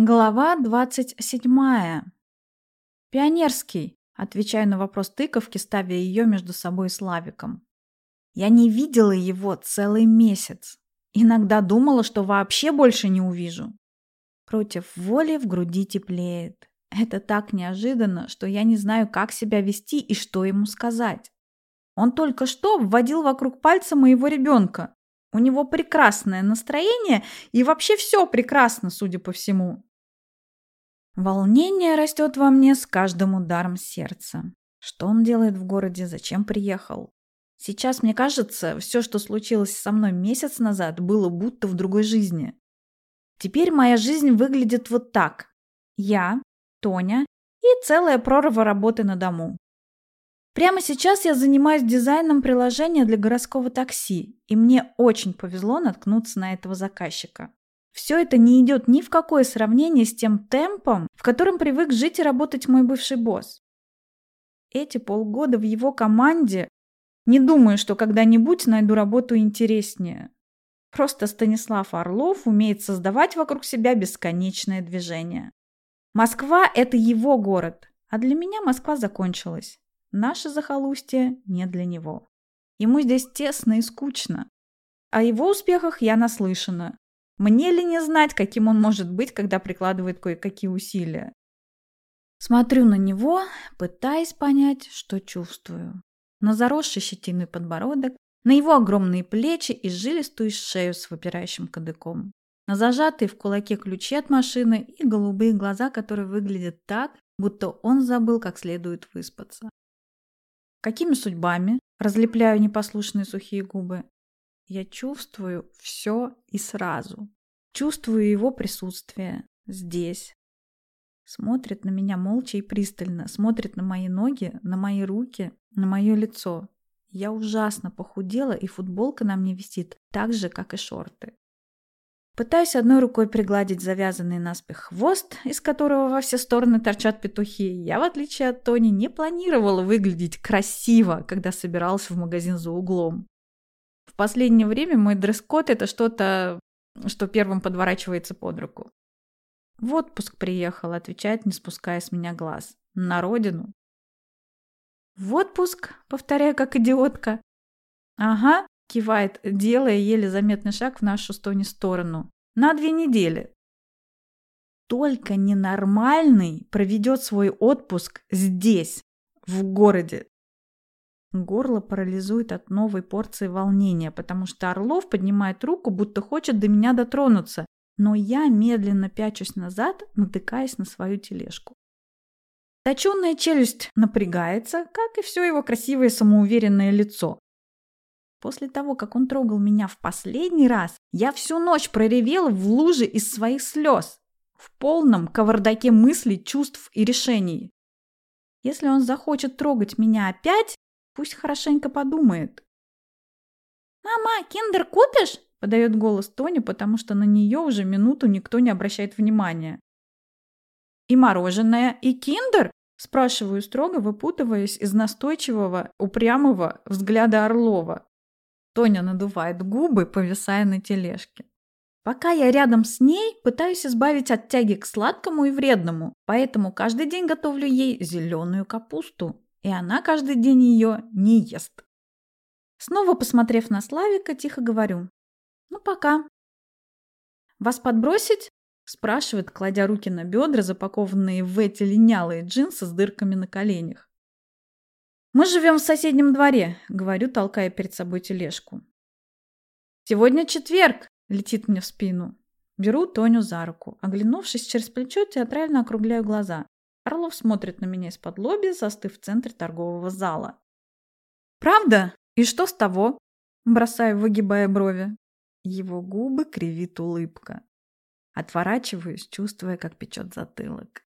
Глава двадцать седьмая. Пионерский, отвечаю на вопрос тыковки, ставя ее между собой и Славиком. Я не видела его целый месяц. Иногда думала, что вообще больше не увижу. Против воли в груди теплеет. Это так неожиданно, что я не знаю, как себя вести и что ему сказать. Он только что вводил вокруг пальца моего ребенка. У него прекрасное настроение и вообще все прекрасно, судя по всему. Волнение растет во мне с каждым ударом сердца. Что он делает в городе, зачем приехал? Сейчас, мне кажется, все, что случилось со мной месяц назад, было будто в другой жизни. Теперь моя жизнь выглядит вот так. Я, Тоня и целая прорва работы на дому. Прямо сейчас я занимаюсь дизайном приложения для городского такси, и мне очень повезло наткнуться на этого заказчика. Все это не идет ни в какое сравнение с тем темпом, в котором привык жить и работать мой бывший босс. Эти полгода в его команде не думаю, что когда-нибудь найду работу интереснее. Просто Станислав Орлов умеет создавать вокруг себя бесконечное движение. Москва – это его город, а для меня Москва закончилась. Наше захолустье не для него. Ему здесь тесно и скучно. О его успехах я наслышана. Мне ли не знать, каким он может быть, когда прикладывает кое-какие усилия? Смотрю на него, пытаясь понять, что чувствую. На заросший щетиной подбородок, на его огромные плечи и жилистую шею с выпирающим кадыком. На зажатые в кулаке ключи от машины и голубые глаза, которые выглядят так, будто он забыл, как следует выспаться. Какими судьбами? Разлепляю непослушные сухие губы. Я чувствую все и сразу. Чувствую его присутствие здесь. Смотрит на меня молча и пристально, смотрит на мои ноги, на мои руки, на мое лицо. Я ужасно похудела, и футболка на мне висит так же, как и шорты. Пытаюсь одной рукой пригладить завязанный наспех хвост, из которого во все стороны торчат петухи. Я, в отличие от Тони, не планировала выглядеть красиво, когда собиралась в магазин за углом. Последнее время мой дресс-код – это что-то, что первым подворачивается под руку. В отпуск приехал, отвечает, не спуская с меня глаз. На родину. В отпуск, повторяю, как идиотка. Ага, кивает, делая еле заметный шаг в нашу стони сторону. На две недели. Только ненормальный проведет свой отпуск здесь, в городе. Горло парализует от новой порции волнения, потому что Орлов поднимает руку, будто хочет до меня дотронуться, но я медленно пячусь назад, натыкаясь на свою тележку. Точенная челюсть напрягается, как и все его красивое самоуверенное лицо. После того, как он трогал меня в последний раз, я всю ночь проревела в луже из своих слез, в полном кавардаке мыслей, чувств и решений. Если он захочет трогать меня опять, Пусть хорошенько подумает. «Мама, киндер купишь?» – подает голос Тони, потому что на нее уже минуту никто не обращает внимания. «И мороженое, и киндер?» – спрашиваю строго, выпутываясь из настойчивого, упрямого взгляда Орлова. Тоня надувает губы, повисая на тележке. Пока я рядом с ней, пытаюсь избавить от тяги к сладкому и вредному, поэтому каждый день готовлю ей зеленую капусту и она каждый день ее не ест. Снова посмотрев на Славика, тихо говорю. «Ну, пока». «Вас подбросить?» – спрашивает, кладя руки на бедра, запакованные в эти линялые джинсы с дырками на коленях. «Мы живем в соседнем дворе», – говорю, толкая перед собой тележку. «Сегодня четверг!» – летит мне в спину. Беру Тоню за руку. Оглянувшись через плечо, театрально округляю глаза. Орлов смотрит на меня из-под лоби, застыв в центре торгового зала. «Правда? И что с того?» Бросаю, выгибая брови. Его губы кривит улыбка. Отворачиваюсь, чувствуя, как печет затылок.